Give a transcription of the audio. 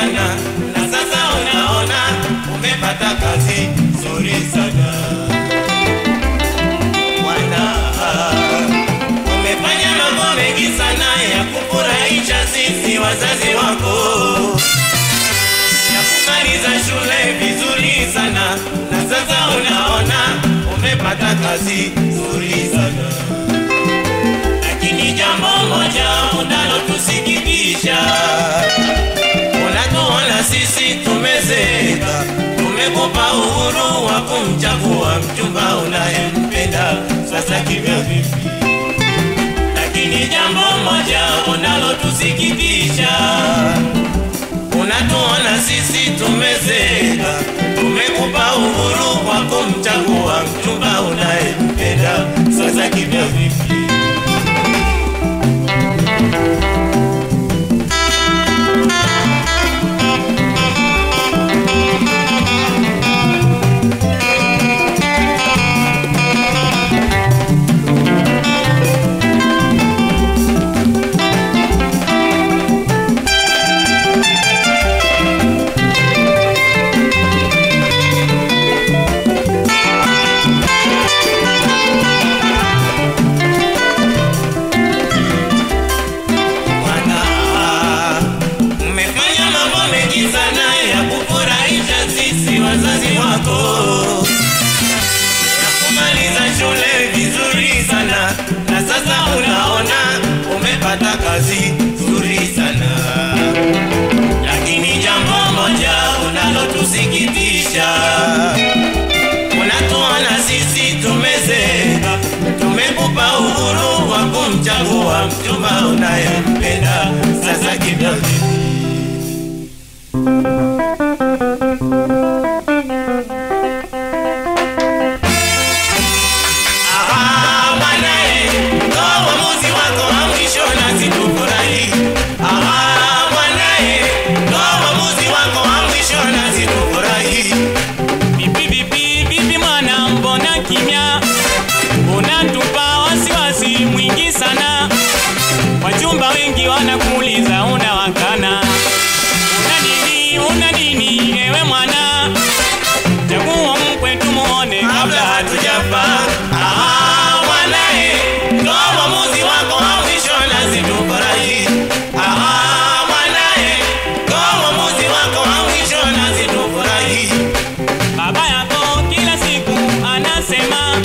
sana, na sasa unaona umepata kazi nzuri sana. Bwana, umefanya mambo mengi sana ya kufurahisha sisi wazazi wako, ya kumaliza shule vizuri sana, na sasa unaona umepata kazi nzuri sana. Lakini jambo moja sasa kimya vipi? Lakini jambo moja unalotusikitisha, unatuona sisi tumezeeka, tumekupa uhuru wa kumchagua mchumba unayempenda, sasa kimya vipi? Wako, kumaliza shule vizuri sana, na sasa unaona umepata kazi nzuri sana, lakini jambo moja unalotusikitisha unatuona sisi tumezeeka, tumekupa uhuru wa kumchagua mchumba unayempenda, sasa kimya una nini ewe mwana? Jaguo mkwetu muone kabla hatujafa. wanae ndo baba yako kila siku anasema